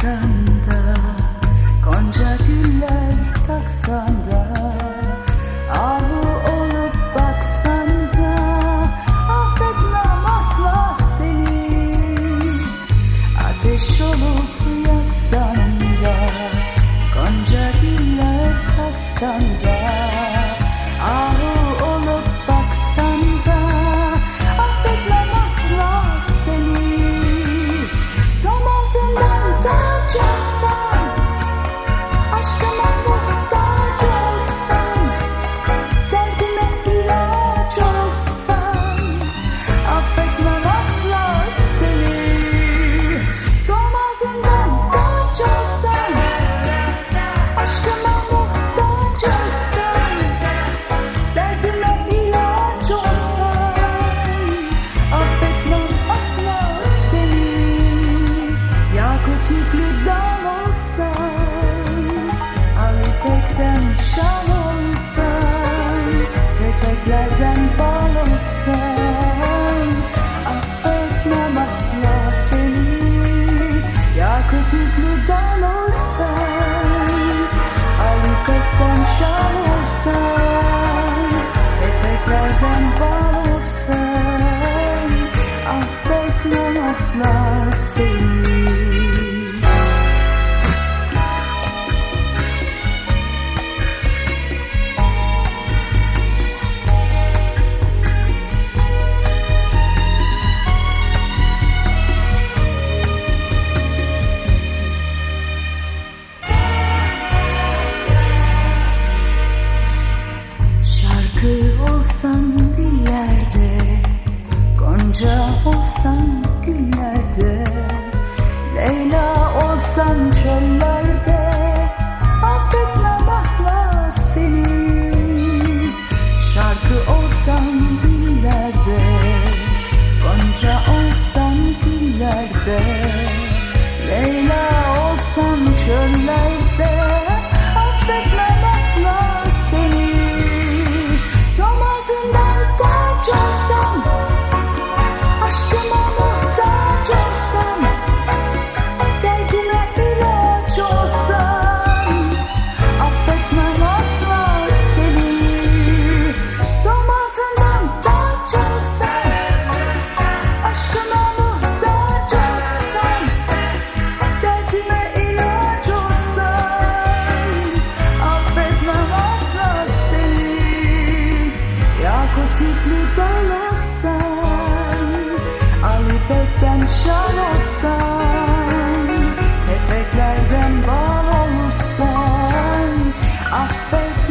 taksan da Gonca güller olup baksan da Affetmem seni. Ateş olup yaksan da Gonca güller Şarkı olsan dillerde Gonca olsan Çöllerde Affetmem seni. Şarkı olsan dillerde Gonca olsan güllerde Leyla olsan çöllerde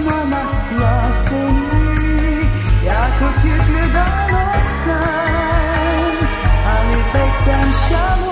unutmam asla seni Yakut yüklü dağlar sen Halifekten şalı